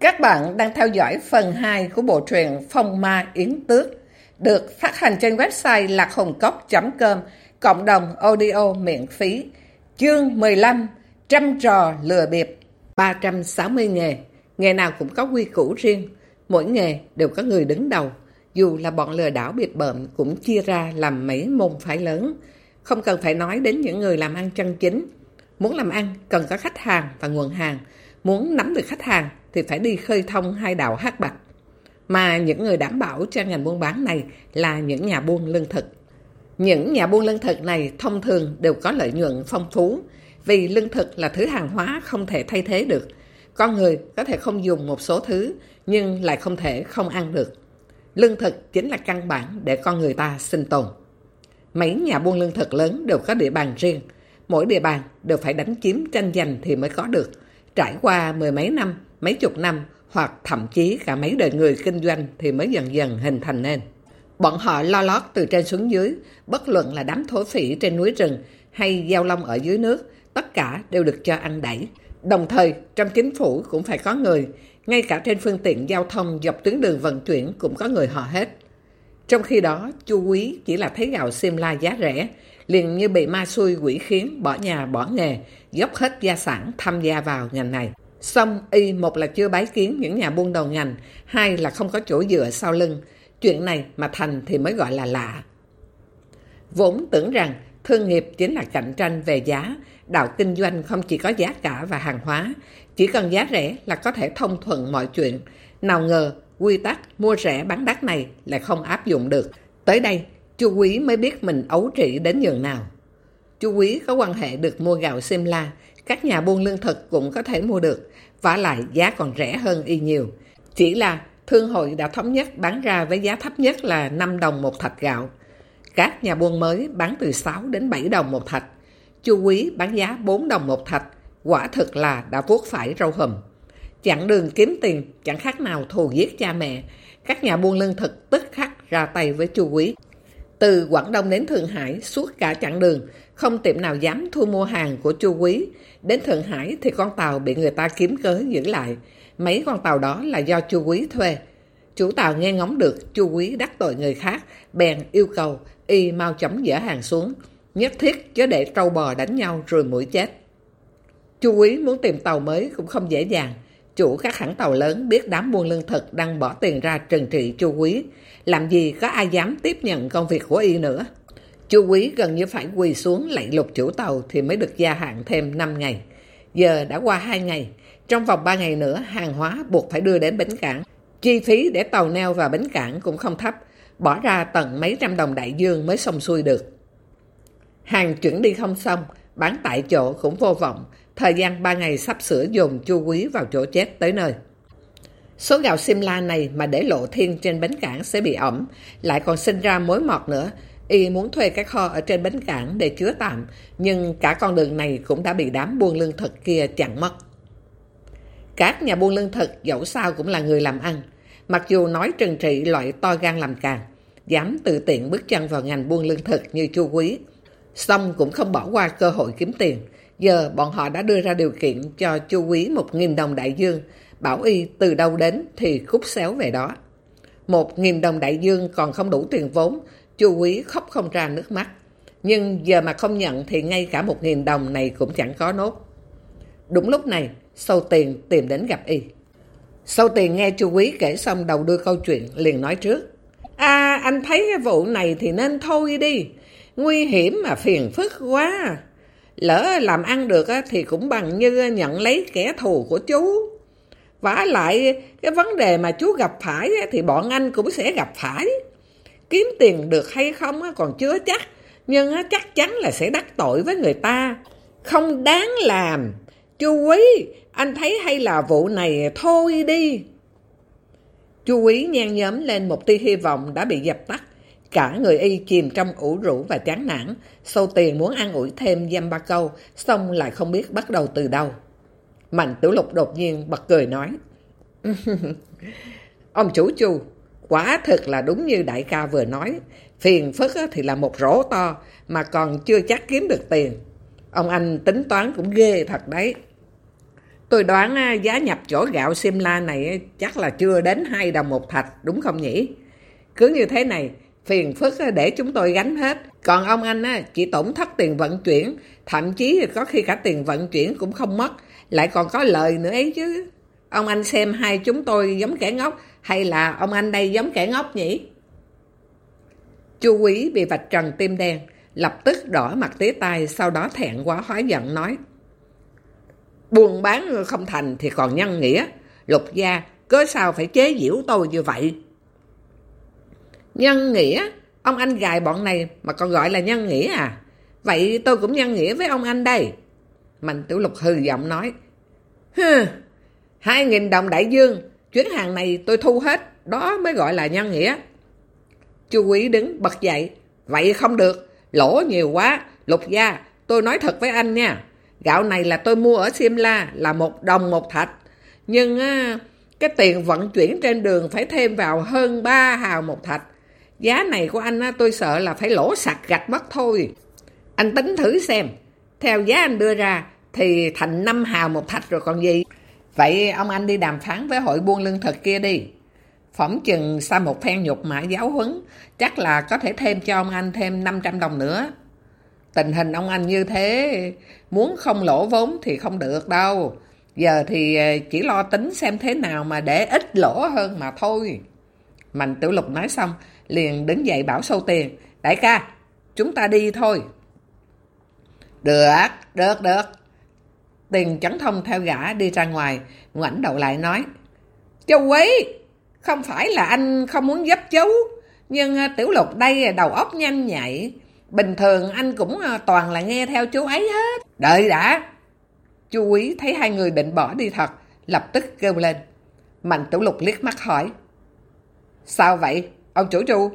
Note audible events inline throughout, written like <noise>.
Các bạn đang theo dõi phần 2 của bộ truyện Phong Ma Yến Tước, được phát hành trên website lạchồngcốc.com, cộng đồng audio miễn phí. Chương 15, Trăm trò lừa bịp, 360 nghề, nghề nào cũng có quy củ riêng, mỗi nghề đều có người đứng đầu. Dù là bọn lừa đảo biệt bợm cũng chia ra làm mấy môn phái lớn, không cần phải nói đến những người làm ăn chân chính. Muốn làm ăn cần có khách hàng và nguồn hàng, muốn nắm được khách hàng thì phải đi khơi thông hai đảo hát bạch. Mà những người đảm bảo cho ngành buôn bán này là những nhà buôn lương thực. Những nhà buôn lương thực này thông thường đều có lợi nhuận phong phú, vì lương thực là thứ hàng hóa không thể thay thế được. Con người có thể không dùng một số thứ, nhưng lại không thể không ăn được. Lương thực chính là căn bản để con người ta sinh tồn. Mấy nhà buôn lương thực lớn đều có địa bàn riêng. Mỗi địa bàn đều phải đánh chiếm tranh giành thì mới có được. Trải qua mười mấy năm, mấy chục năm hoặc thậm chí cả mấy đời người kinh doanh thì mới dần dần hình thành nên. Bọn họ lo lót từ trên xuống dưới, bất luận là đám thổ phỉ trên núi rừng hay giao long ở dưới nước, tất cả đều được cho ăn đẩy. Đồng thời, trong chính phủ cũng phải có người, ngay cả trên phương tiện giao thông dọc tuyến đường vận chuyển cũng có người họ hết. Trong khi đó, chu quý chỉ là thấy gạo Simla giá rẻ, liền như bị ma xui quỷ khiến, bỏ nhà bỏ nghề, dốc hết gia sản tham gia vào ngành này. Xong, y một là chưa bái kiến những nhà buôn đầu ngành, hai là không có chỗ dựa sau lưng. Chuyện này mà thành thì mới gọi là lạ. Vốn tưởng rằng thương nghiệp chính là cạnh tranh về giá, đạo kinh doanh không chỉ có giá cả và hàng hóa, chỉ cần giá rẻ là có thể thông thuận mọi chuyện. Nào ngờ, quy tắc mua rẻ bán đắt này lại không áp dụng được. Tới đây, chú Quý mới biết mình ấu trị đến nhường nào. chú Quý có quan hệ được mua gạo Simla, các nhà buôn lương thực cũng có thể mua được, và lại giá còn rẻ hơn y nhiều. Chỉ là thương hội đã thống nhất bán ra với giá thấp nhất là 5 đồng một thạch gạo. Các nhà buôn mới bán từ 6 đến 7 đồng một thạch. Chu Quý bán giá 4 đồng một thạch, quả thực là đã vuốt phải râu hùm. Chặn đường kiếm tiền chẳng khác nào thù giết cha mẹ. Các nhà buôn lương thực tức khắc ra tay với Chu Quý. Từ Quảng Đông đến Thượng Hải suốt cả chặng đường, không tiệm nào dám thu mua hàng của Chu Quý. Đến Thượng Hải thì con tàu bị người ta kiếm cớ giữ lại. Mấy con tàu đó là do Chu Quý thuê. Chủ tàu nghe ngóng được Chu Quý đắc tội người khác, bèn yêu cầu y mau chóng dỡ hàng xuống. Nhất thiết chớ để trâu bò đánh nhau rồi mũi chết. Chu Quý muốn tìm tàu mới cũng không dễ dàng. Chủ các hãng tàu lớn biết đám buôn lương thực đang bỏ tiền ra trừng trị Chu Quý. Làm gì có ai dám tiếp nhận công việc của y nữa. Chu Quý gần như phải quỳ xuống lạy lục chủ tàu thì mới được gia hạn thêm 5 ngày. Giờ đã qua 2 ngày. Trong vòng 3 ngày nữa, hàng hóa buộc phải đưa đến bến cảng. Chi phí để tàu neo vào bến cảng cũng không thấp. Bỏ ra tận mấy trăm đồng đại dương mới xong xuôi được. Hàng chuyển đi không xong, bán tại chỗ cũng vô vọng. Thời gian 3 ngày sắp sửa dồn chu quý vào chỗ chết tới nơi. Số gạo Simla này mà để lộ thiên trên bến cảng sẽ bị ẩm, lại còn sinh ra mối mọt nữa. Y muốn thuê cái kho ở trên bến cảng để chứa tạm, nhưng cả con đường này cũng đã bị đám buôn lương thực kia chặn mất. Các nhà buôn lương thực dẫu sao cũng là người làm ăn, mặc dù nói trừng trị loại to gan làm càng, dám tự tiện bước chân vào ngành buôn lương thực như chu quý. Xong cũng không bỏ qua cơ hội kiếm tiền. Giờ bọn họ đã đưa ra điều kiện cho chu quý một nghìn đồng đại dương, bảo y từ đâu đến thì khúc xéo về đó. Một nghìn đồng đại dương còn không đủ tiền vốn, chu quý khóc không ra nước mắt. Nhưng giờ mà không nhận thì ngay cả một nghìn đồng này cũng chẳng có nốt. Đúng lúc này, sâu tiền tìm đến gặp y. Sâu tiền nghe chu quý kể xong đầu đuôi câu chuyện, liền nói trước. À, anh thấy cái vụ này thì nên thôi đi. Nguy hiểm mà phiền phức quá. Lỡ làm ăn được thì cũng bằng như nhận lấy kẻ thù của chú. Và lại cái vấn đề mà chú gặp phải thì bọn anh cũng sẽ gặp phải. Kiếm tiền được hay không còn chưa chắc, nhưng chắc chắn là sẽ đắc tội với người ta. Không đáng làm. Chú Quý, anh thấy hay là vụ này thôi đi. Chú Quý nhan nhóm lên một tia hy vọng đã bị dập tắt. Cả người y chìm trong ủ rũ và chán nản. Sâu tiền muốn ăn ủi thêm dăm ba câu, xong lại không biết bắt đầu từ đâu. Mạnh Tiểu Lục đột nhiên bật cười nói. <laughs> Ông chủ chu, quả thực là đúng như đại ca vừa nói. Phiền phức thì là một rổ to, mà còn chưa chắc kiếm được tiền. Ông anh tính toán cũng ghê thật đấy. Tôi đoán giá nhập chỗ gạo Simla này chắc là chưa đến 2 đồng một thạch, đúng không nhỉ? Cứ như thế này, phiền phức để chúng tôi gánh hết. Còn ông anh chỉ tổn thất tiền vận chuyển, thậm chí có khi cả tiền vận chuyển cũng không mất, lại còn có lời nữa ấy chứ. Ông anh xem hai chúng tôi giống kẻ ngốc, hay là ông anh đây giống kẻ ngốc nhỉ? Chu quý bị vạch trần tim đen, lập tức đỏ mặt tía tai, sau đó thẹn quá hóa giận nói. buồn bán không thành thì còn nhân nghĩa. Lục gia, cớ sao phải chế giễu tôi như vậy? Nhân nghĩa? Ông anh gài bọn này mà còn gọi là nhân nghĩa à? Vậy tôi cũng nhân nghĩa với ông anh đây. Mạnh tiểu lục hư giọng nói. Hừ, hai nghìn đồng đại dương, chuyến hàng này tôi thu hết, đó mới gọi là nhân nghĩa. Chú quý đứng bật dậy. Vậy không được, lỗ nhiều quá. Lục gia, tôi nói thật với anh nha. Gạo này là tôi mua ở Simla là một đồng một thạch. Nhưng á, cái tiền vận chuyển trên đường phải thêm vào hơn 3 hào một thạch. Giá này của anh á, tôi sợ là phải lỗ sạch gạch mất thôi. Anh tính thử xem. Theo giá anh đưa ra thì thành 5 hào một thạch rồi còn gì. Vậy ông anh đi đàm phán với hội buôn lương thực kia đi. Phỏng chừng sau một phen nhục mã giáo huấn, chắc là có thể thêm cho ông anh thêm 500 đồng nữa. Tình hình ông anh như thế, muốn không lỗ vốn thì không được đâu. Giờ thì ờ, chỉ lo tính xem thế nào mà để ít lỗ hơn mà thôi. Mạnh Tiểu Lục nói xong, liền đứng dậy bảo sâu tiền. Đại ca, chúng ta đi thôi. Được, được, được. Tiền chấn thông theo gã đi ra ngoài, ngoảnh đầu lại nói. Châu Quý, không phải là anh không muốn giúp chú, nhưng à, Tiểu Lục đây đầu óc nhanh nhạy, Bình thường anh cũng à, toàn là nghe theo chú ấy hết. Đợi đã. Chú quý thấy hai người định bỏ đi thật, lập tức kêu lên. Mạnh tiểu lục liếc mắt hỏi. Sao vậy, ông chủ chu?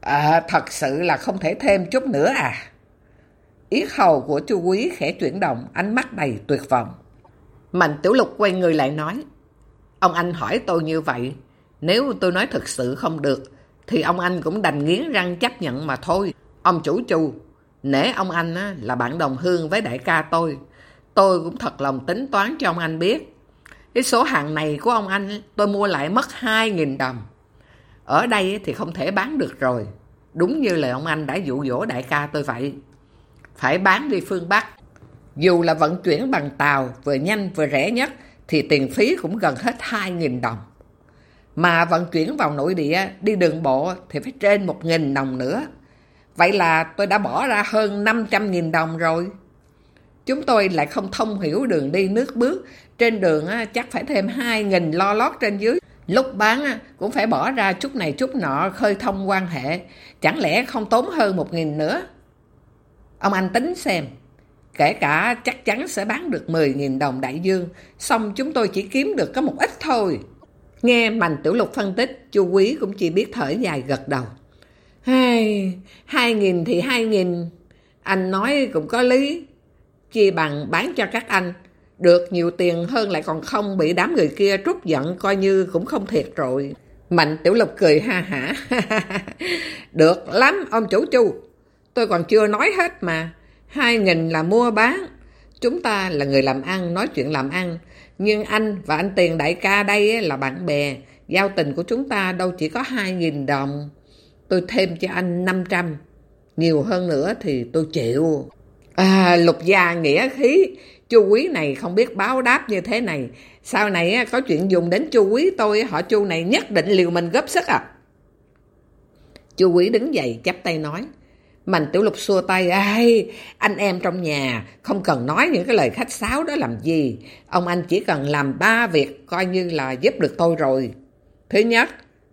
À, thật sự là không thể thêm chút nữa à? Yết hầu của chu quý khẽ chuyển động, ánh mắt đầy tuyệt vọng. Mạnh tiểu lục quay người lại nói. Ông anh hỏi tôi như vậy, nếu tôi nói thật sự không được, thì ông anh cũng đành nghiến răng chấp nhận mà thôi. Ông chủ chu, nể ông anh á, là bạn đồng hương với đại ca tôi. Tôi cũng thật lòng tính toán cho ông anh biết. Cái số hàng này của ông anh tôi mua lại mất 2.000 đồng. Ở đây thì không thể bán được rồi. Đúng như lời ông anh đã dụ dỗ đại ca tôi vậy. Phải bán đi phương Bắc. Dù là vận chuyển bằng tàu vừa nhanh vừa rẻ nhất thì tiền phí cũng gần hết 2.000 đồng. Mà vận chuyển vào nội địa, đi đường bộ thì phải trên 1.000 đồng nữa. Vậy là tôi đã bỏ ra hơn 500.000 đồng rồi. Chúng tôi lại không thông hiểu đường đi nước bước. Trên đường chắc phải thêm 2.000 lo lót trên dưới. Lúc bán cũng phải bỏ ra chút này chút nọ khơi thông quan hệ. Chẳng lẽ không tốn hơn 1.000 nữa? Ông anh tính xem. Kể cả chắc chắn sẽ bán được 10.000 đồng đại dương. Xong chúng tôi chỉ kiếm được có một ít thôi. Nghe Mạnh Tiểu Lục phân tích, chu Quý cũng chỉ biết thở dài gật đầu. Hai, hai nghìn thì hai nghìn, anh nói cũng có lý. chia bằng bán cho các anh, được nhiều tiền hơn lại còn không bị đám người kia trút giận coi như cũng không thiệt rồi. Mạnh Tiểu Lục cười ha hả. <laughs> được lắm ông chủ chu, tôi còn chưa nói hết mà. Hai nghìn là mua bán, chúng ta là người làm ăn, nói chuyện làm ăn. Nhưng anh và anh Tiền đại ca đây là bạn bè, giao tình của chúng ta đâu chỉ có 2.000 đồng. Tôi thêm cho anh 500, nhiều hơn nữa thì tôi chịu. À, lục gia nghĩa khí, chu quý này không biết báo đáp như thế này. Sau này có chuyện dùng đến chu quý tôi, họ chu này nhất định liều mình góp sức à. Chu quý đứng dậy chắp tay nói. Mạnh Tiểu Lục xua tay, ai, anh em trong nhà, không cần nói những cái lời khách sáo đó làm gì. Ông anh chỉ cần làm ba việc coi như là giúp được tôi rồi. Thứ nhất,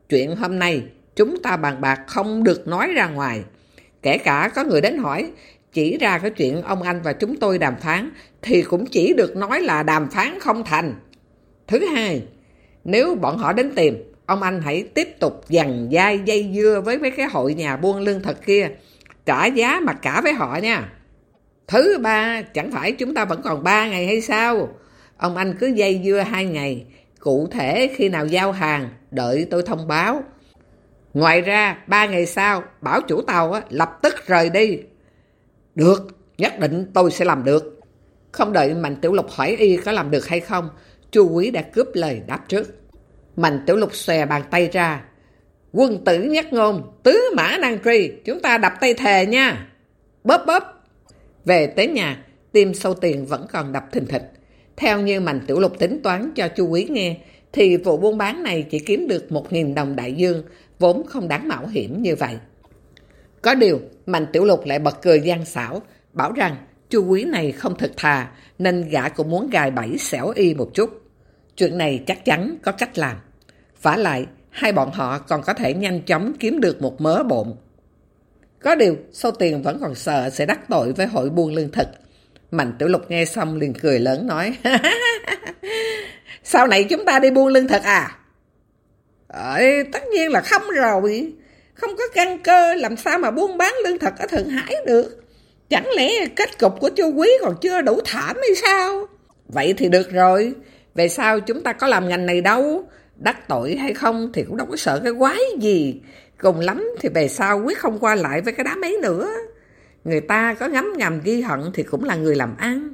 chuyện hôm nay chúng ta bàn bạc không được nói ra ngoài. Kể cả có người đến hỏi, chỉ ra cái chuyện ông anh và chúng tôi đàm phán, thì cũng chỉ được nói là đàm phán không thành. Thứ hai, nếu bọn họ đến tìm, ông anh hãy tiếp tục dằn dai dây dưa với mấy cái hội nhà buôn lương thật kia, trả giá mặt cả với họ nha. Thứ ba, chẳng phải chúng ta vẫn còn ba ngày hay sao? Ông anh cứ dây dưa hai ngày, cụ thể khi nào giao hàng, đợi tôi thông báo. Ngoài ra, ba ngày sau, bảo chủ tàu á, lập tức rời đi. Được, nhất định tôi sẽ làm được. Không đợi Mạnh Tiểu Lục hỏi y có làm được hay không, chu quý đã cướp lời đáp trước. Mạnh Tiểu Lục xòe bàn tay ra. Quân tử nhất ngôn, tứ mã năng truy, chúng ta đập tay thề nha. Bóp bóp. Về tới nhà, tim sâu tiền vẫn còn đập thình thịch. Theo như Mạnh Tiểu Lục tính toán cho chu quý nghe, thì vụ buôn bán này chỉ kiếm được 1.000 đồng đại dương, vốn không đáng mạo hiểm như vậy. Có điều, Mạnh Tiểu Lục lại bật cười gian xảo, bảo rằng chu quý này không thật thà, nên gã cũng muốn gài bẫy xẻo y một chút. Chuyện này chắc chắn có cách làm. vả lại, hai bọn họ còn có thể nhanh chóng kiếm được một mớ bộn. Có điều, sâu tiền vẫn còn sợ sẽ đắc tội với hội buôn lương thực. Mạnh Tiểu Lục nghe xong liền cười lớn nói, <laughs> Sau này chúng ta đi buôn lương thực à? Ơi, tất nhiên là không rồi. Không có căn cơ làm sao mà buôn bán lương thực ở Thượng Hải được. Chẳng lẽ kết cục của chú quý còn chưa đủ thảm hay sao? Vậy thì được rồi. Về sau chúng ta có làm ngành này đâu. Đắc tội hay không thì cũng đâu có sợ cái quái gì. Cùng lắm thì về sau quyết không qua lại với cái đám ấy nữa. Người ta có ngấm ngầm ghi hận thì cũng là người làm ăn.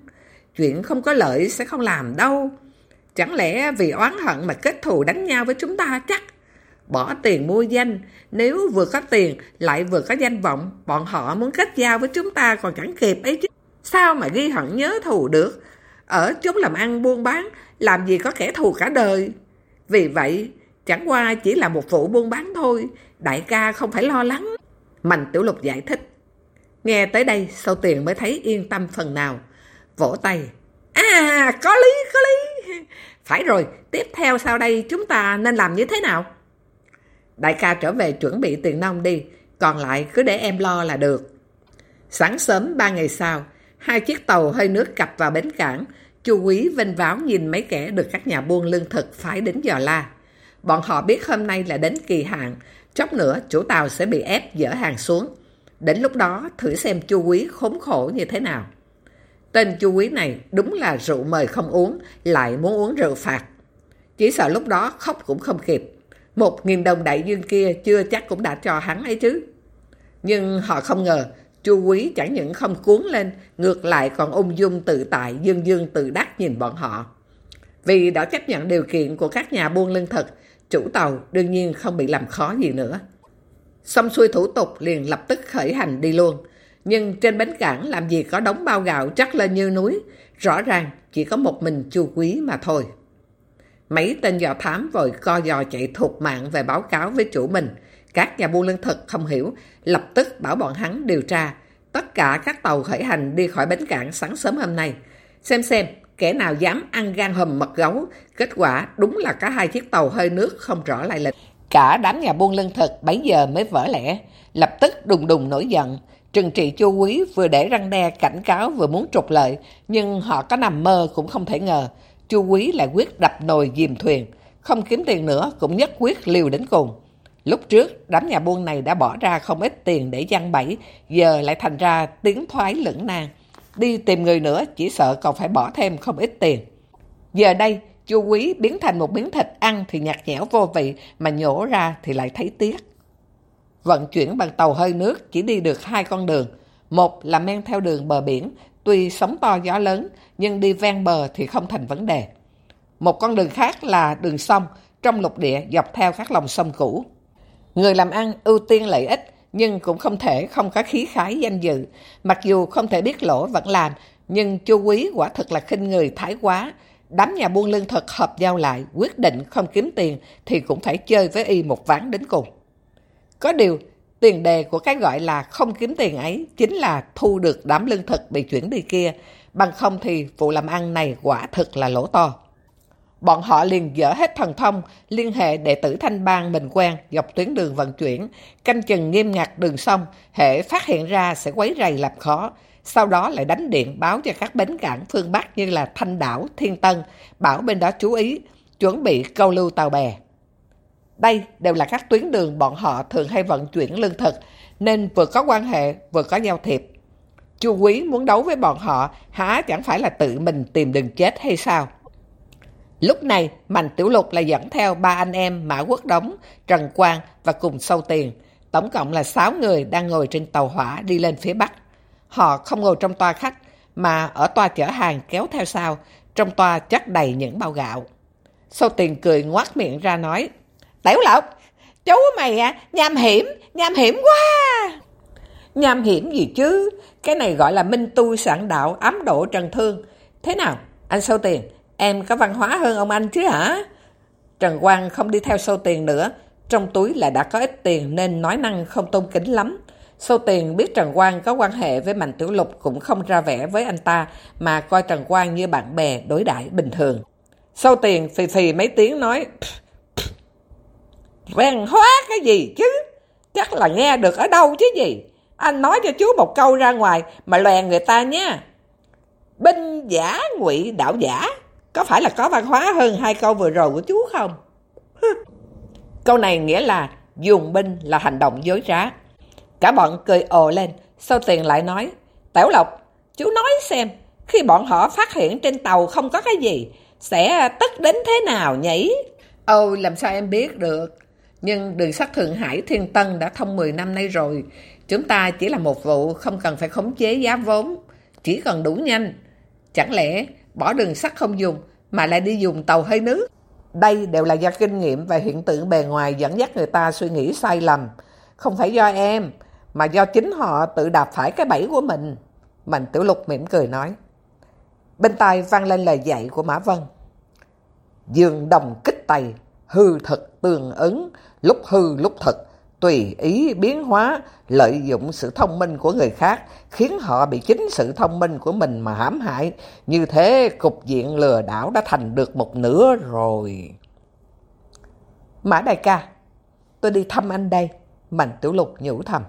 Chuyện không có lợi sẽ không làm đâu. Chẳng lẽ vì oán hận mà kết thù đánh nhau với chúng ta chắc? Bỏ tiền mua danh, nếu vừa có tiền lại vừa có danh vọng, bọn họ muốn kết giao với chúng ta còn chẳng kịp ấy chứ. Sao mà ghi hận nhớ thù được? Ở chúng làm ăn buôn bán, làm gì có kẻ thù cả đời. Vì vậy, chẳng qua chỉ là một vụ buôn bán thôi, đại ca không phải lo lắng. Mạnh Tiểu Lục giải thích. Nghe tới đây, sau tiền mới thấy yên tâm phần nào. Vỗ tay. À, có lý, có lý. Phải rồi, tiếp theo sau đây chúng ta nên làm như thế nào? Đại ca trở về chuẩn bị tiền nông đi, còn lại cứ để em lo là được. Sáng sớm ba ngày sau, hai chiếc tàu hơi nước cập vào bến cảng. Chu quý vinh váo nhìn mấy kẻ được các nhà buôn lương thực phái đến dò la. Bọn họ biết hôm nay là đến kỳ hạn, chốc nữa chủ tàu sẽ bị ép dỡ hàng xuống. Đến lúc đó thử xem chu quý khốn khổ như thế nào. Tên chu quý này đúng là rượu mời không uống, lại muốn uống rượu phạt. Chỉ sợ lúc đó khóc cũng không kịp. Một nghìn đồng đại dương kia chưa chắc cũng đã cho hắn ấy chứ. Nhưng họ không ngờ, chu quý chẳng những không cuốn lên, ngược lại còn ung dung tự tại, dương dương tự đắc nhìn bọn họ. Vì đã chấp nhận điều kiện của các nhà buôn lương thực, chủ tàu đương nhiên không bị làm khó gì nữa. Xong xuôi thủ tục liền lập tức khởi hành đi luôn. Nhưng trên bến cảng làm gì có đống bao gạo chắc lên như núi, rõ ràng chỉ có một mình chu quý mà thôi. Mấy tên dò thám vội co dò chạy thuộc mạng về báo cáo với chủ mình. Các nhà buôn lương thực không hiểu, lập tức bảo bọn hắn điều tra. Tất cả các tàu khởi hành đi khỏi bến cảng sáng sớm hôm nay. Xem xem, kẻ nào dám ăn gan hầm mật gấu. Kết quả đúng là cả hai chiếc tàu hơi nước không rõ lai lịch. Cả đám nhà buôn lương thực bấy giờ mới vỡ lẽ. Lập tức đùng đùng nổi giận. Trừng trị chu quý vừa để răng đe cảnh cáo vừa muốn trục lợi, nhưng họ có nằm mơ cũng không thể ngờ. Chu Quý lại quyết đập nồi dìm thuyền, không kiếm tiền nữa cũng nhất quyết liều đến cùng. Lúc trước, đám nhà buôn này đã bỏ ra không ít tiền để giăng bẫy, giờ lại thành ra tiếng thoái lưỡng nan. Đi tìm người nữa chỉ sợ còn phải bỏ thêm không ít tiền. Giờ đây, chu quý biến thành một miếng thịt ăn thì nhạt nhẽo vô vị, mà nhổ ra thì lại thấy tiếc. Vận chuyển bằng tàu hơi nước chỉ đi được hai con đường. Một là men theo đường bờ biển, Tuy sóng to gió lớn, nhưng đi ven bờ thì không thành vấn đề. Một con đường khác là đường sông, trong lục địa dọc theo các lòng sông cũ. Người làm ăn ưu tiên lợi ích, nhưng cũng không thể không có khí khái danh dự. Mặc dù không thể biết lỗ vẫn làm, nhưng chu quý quả thực là khinh người thái quá. Đám nhà buôn lương thực hợp giao lại, quyết định không kiếm tiền thì cũng phải chơi với y một ván đến cùng. Có điều, Tiền đề của cái gọi là không kiếm tiền ấy chính là thu được đám lương thực bị chuyển đi kia, bằng không thì vụ làm ăn này quả thực là lỗ to. Bọn họ liền dỡ hết thần thông, liên hệ đệ tử thanh bang mình quen dọc tuyến đường vận chuyển, canh chừng nghiêm ngặt đường sông, hệ phát hiện ra sẽ quấy rầy làm khó. Sau đó lại đánh điện báo cho các bến cảng phương Bắc như là Thanh Đảo, Thiên Tân, bảo bên đó chú ý, chuẩn bị câu lưu tàu bè. Đây đều là các tuyến đường bọn họ thường hay vận chuyển lương thực, nên vừa có quan hệ vừa có giao thiệp. Chu Quý muốn đấu với bọn họ, há chẳng phải là tự mình tìm đường chết hay sao? Lúc này, Mạnh Tiểu Lục là dẫn theo ba anh em Mã Quốc Đống, Trần Quang và cùng sâu tiền. Tổng cộng là 6 người đang ngồi trên tàu hỏa đi lên phía Bắc. Họ không ngồi trong toa khách, mà ở toa chở hàng kéo theo sau, trong toa chất đầy những bao gạo. Sâu tiền cười ngoát miệng ra nói, Tiểu Lộc, chú mày à, nham hiểm, nham hiểm quá. Nham hiểm gì chứ, cái này gọi là minh tu sản đạo ám độ trần thương. Thế nào, anh sâu tiền, em có văn hóa hơn ông anh chứ hả? Trần Quang không đi theo sâu tiền nữa, trong túi là đã có ít tiền nên nói năng không tôn kính lắm. Sâu tiền biết Trần Quang có quan hệ với Mạnh Tiểu Lục cũng không ra vẻ với anh ta mà coi Trần Quang như bạn bè đối đãi bình thường. Sâu tiền phì phì mấy tiếng nói Văn hóa cái gì chứ? Chắc là nghe được ở đâu chứ gì? Anh nói cho chú một câu ra ngoài mà lòe người ta nha. Binh giả ngụy đạo giả. Có phải là có văn hóa hơn hai câu vừa rồi của chú không? <laughs> câu này nghĩa là dùng binh là hành động dối trá. Cả bọn cười ồ lên, sau tiền lại nói, Tiểu Lộc, chú nói xem, khi bọn họ phát hiện trên tàu không có cái gì, sẽ tức đến thế nào nhỉ? Ồ, làm sao em biết được? Nhưng đường sắt Thượng Hải Thiên Tân đã thông 10 năm nay rồi. Chúng ta chỉ là một vụ, không cần phải khống chế giá vốn. Chỉ cần đủ nhanh. Chẳng lẽ bỏ đường sắt không dùng, mà lại đi dùng tàu hơi nước? Đây đều là do kinh nghiệm và hiện tượng bề ngoài dẫn dắt người ta suy nghĩ sai lầm. Không phải do em, mà do chính họ tự đạp phải cái bẫy của mình. Mạnh Tiểu Lục mỉm cười nói. Bên tai vang lên lời dạy của Mã Vân. Dương đồng kích tay hư thật tương ứng, lúc hư lúc thật tùy ý biến hóa, lợi dụng sự thông minh của người khác, khiến họ bị chính sự thông minh của mình mà hãm hại. Như thế, cục diện lừa đảo đã thành được một nửa rồi. Mã đại ca, tôi đi thăm anh đây. Mạnh Tiểu Lục nhủ thầm.